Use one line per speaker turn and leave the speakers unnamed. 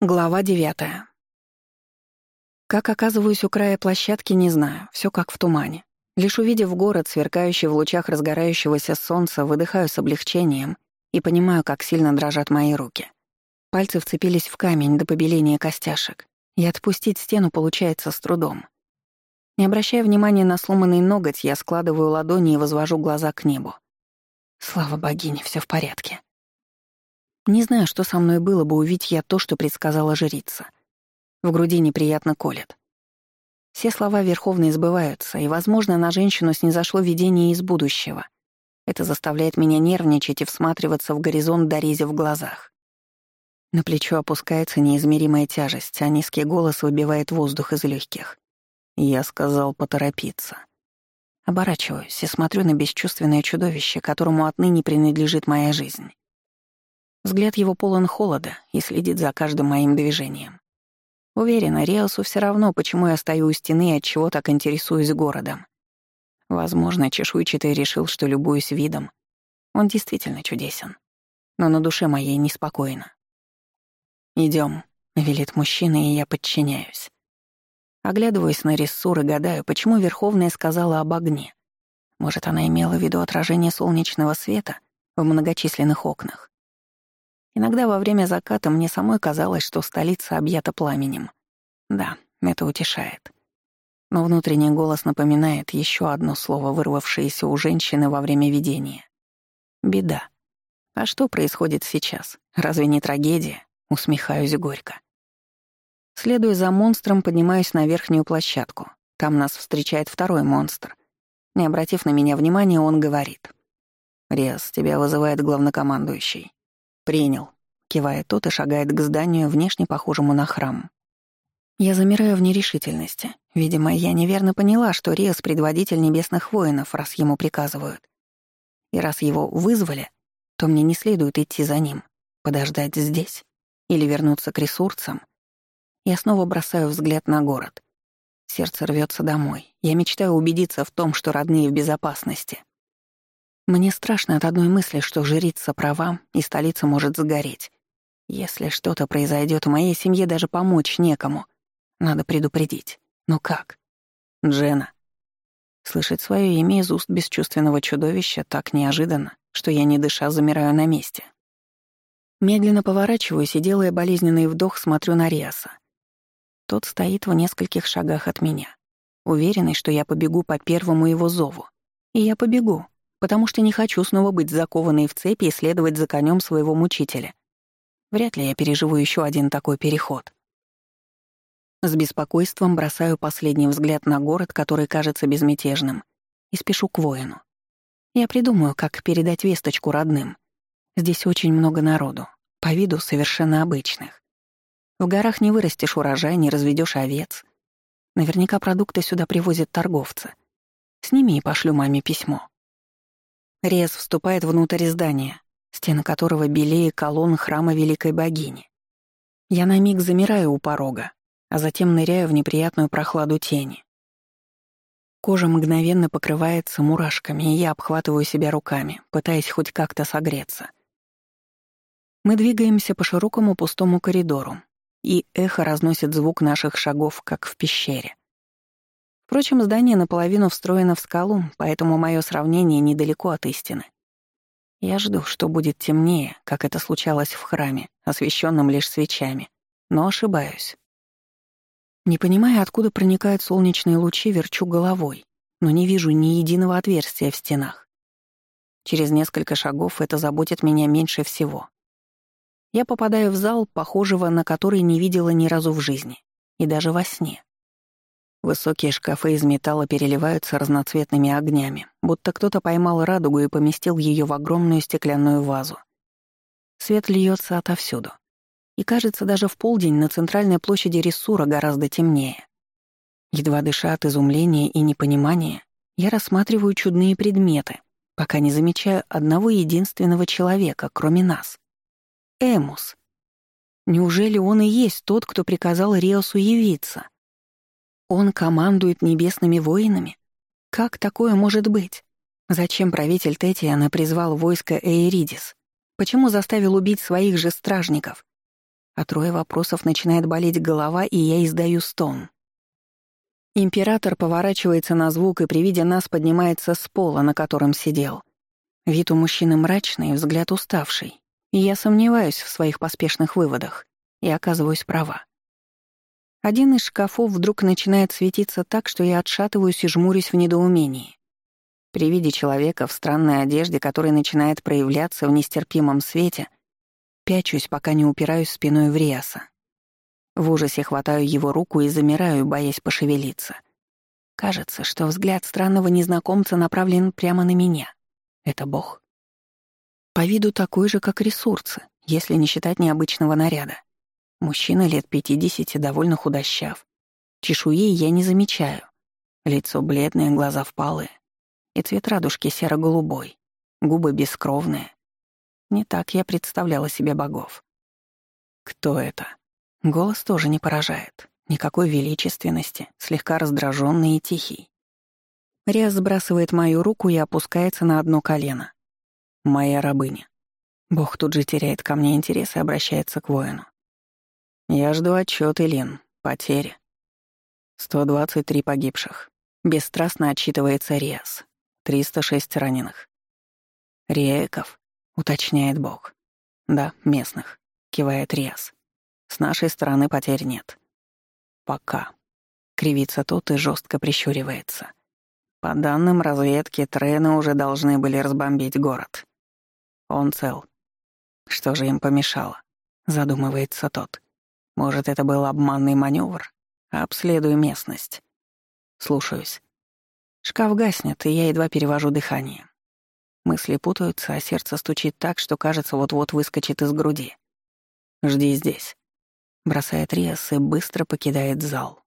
Глава девятая. Как оказываюсь у края площадки, не знаю, все как в тумане. Лишь увидев город, сверкающий в лучах разгорающегося солнца, выдыхаю с облегчением и понимаю, как сильно дрожат мои руки. Пальцы вцепились в камень до побеления костяшек, и отпустить стену получается с трудом. Не обращая внимания на сломанный ноготь, я складываю ладони и возвожу глаза к небу. Слава богине, все в порядке. Не знаю, что со мной было бы, увидеть я то, что предсказала жрица. В груди неприятно колет. Все слова Верховной сбываются, и, возможно, на женщину снизошло видение из будущего. Это заставляет меня нервничать и всматриваться в горизонт дорези в глазах. На плечо опускается неизмеримая тяжесть, а низкий голос выбивает воздух из легких. Я сказал поторопиться. Оборачиваюсь и смотрю на бесчувственное чудовище, которому отныне принадлежит моя жизнь. Взгляд его полон холода и следит за каждым моим движением. Уверена, Риосу все равно, почему я стою у стены и от чего так интересуюсь городом. Возможно, чешуйчатый решил, что любуюсь видом. Он действительно чудесен. Но на душе моей неспокойно. Идем, велит мужчина, и я подчиняюсь. Оглядываясь на Рессур и гадаю, почему Верховная сказала об огне. Может, она имела в виду отражение солнечного света в многочисленных окнах. Иногда во время заката мне самой казалось, что столица объята пламенем. Да, это утешает. Но внутренний голос напоминает еще одно слово, вырвавшееся у женщины во время видения. Беда. А что происходит сейчас? Разве не трагедия? Усмехаюсь горько. Следуя за монстром, поднимаюсь на верхнюю площадку. Там нас встречает второй монстр. Не обратив на меня внимания, он говорит. «Рез, тебя вызывает главнокомандующий». «Принял», — кивает тот и шагает к зданию, внешне похожему на храм. Я замираю в нерешительности. Видимо, я неверно поняла, что Риас — предводитель небесных воинов, раз ему приказывают. И раз его вызвали, то мне не следует идти за ним, подождать здесь или вернуться к ресурсам. Я снова бросаю взгляд на город. Сердце рвется домой. Я мечтаю убедиться в том, что родные в безопасности. Мне страшно от одной мысли, что жрица права, и столица может сгореть. Если что-то произойдет в моей семье, даже помочь некому. Надо предупредить. Но как? Джена. Слышать свое имя из уст бесчувственного чудовища так неожиданно, что я, не дыша, замираю на месте. Медленно поворачиваюсь и, делая болезненный вдох, смотрю на Риаса. Тот стоит в нескольких шагах от меня, уверенный, что я побегу по первому его зову. И я побегу, потому что не хочу снова быть закованной в цепи и следовать за конем своего мучителя. Вряд ли я переживу еще один такой переход. С беспокойством бросаю последний взгляд на город, который кажется безмятежным, и спешу к воину. Я придумаю, как передать весточку родным. Здесь очень много народу, по виду совершенно обычных. В горах не вырастешь урожай, не разведешь овец. Наверняка продукты сюда привозят торговцы. С ними и пошлю маме письмо. Рез вступает внутрь здания, стены которого белее колонн храма Великой Богини. Я на миг замираю у порога, а затем ныряю в неприятную прохладу тени. Кожа мгновенно покрывается мурашками, и я обхватываю себя руками, пытаясь хоть как-то согреться. Мы двигаемся по широкому пустому коридору, и эхо разносит звук наших шагов, как в пещере. Впрочем, здание наполовину встроено в скалу, поэтому мое сравнение недалеко от истины. Я жду, что будет темнее, как это случалось в храме, освещенном лишь свечами, но ошибаюсь. Не понимая, откуда проникают солнечные лучи, верчу головой, но не вижу ни единого отверстия в стенах. Через несколько шагов это заботит меня меньше всего. Я попадаю в зал, похожего на который не видела ни разу в жизни, и даже во сне. Высокие шкафы из металла переливаются разноцветными огнями, будто кто-то поймал радугу и поместил ее в огромную стеклянную вазу. Свет льется отовсюду. И кажется, даже в полдень на центральной площади Рессура гораздо темнее. Едва дыша от изумления и непонимания, я рассматриваю чудные предметы, пока не замечаю одного единственного человека, кроме нас. Эмус. Неужели он и есть тот, кто приказал Риосу явиться? Он командует небесными воинами? Как такое может быть? Зачем правитель Тетиана призвал войско Эйридис? Почему заставил убить своих же стражников? А трое вопросов начинает болеть голова, и я издаю стон. Император поворачивается на звук и при виде нас поднимается с пола, на котором сидел. Вид у мужчины мрачный, взгляд уставший. И я сомневаюсь в своих поспешных выводах и оказываюсь права. Один из шкафов вдруг начинает светиться так, что я отшатываюсь и жмурюсь в недоумении. При виде человека в странной одежде, который начинает проявляться в нестерпимом свете, пячусь, пока не упираюсь спиной в Риаса. В ужасе хватаю его руку и замираю, боясь пошевелиться. Кажется, что взгляд странного незнакомца направлен прямо на меня. Это Бог. По виду такой же, как ресурсы, если не считать необычного наряда. Мужчина лет пятидесяти, довольно худощав. Чешуи я не замечаю. Лицо бледное, глаза впалые. И цвет радужки серо-голубой. Губы бескровные. Не так я представляла себе богов. Кто это? Голос тоже не поражает. Никакой величественности, слегка раздраженный и тихий. Риас сбрасывает мою руку и опускается на одно колено. Моя рабыня. Бог тут же теряет ко мне интерес и обращается к воину. Я жду отчет, Илин. Потери. 123 погибших. Бесстрастно отчитывается Риас. 306 раненых. Рейков, уточняет Бог. Да, местных, кивает Риас. С нашей стороны потерь нет. Пока. Кривится тот и жестко прищуривается. По данным разведки, трены уже должны были разбомбить город. Он цел. Что же им помешало? Задумывается тот. Может, это был обманный маневр? Обследую местность. Слушаюсь. Шкаф гаснет, и я едва перевожу дыхание. Мысли путаются, а сердце стучит так, что, кажется, вот-вот выскочит из груди. «Жди здесь», — бросает Риас и быстро покидает зал.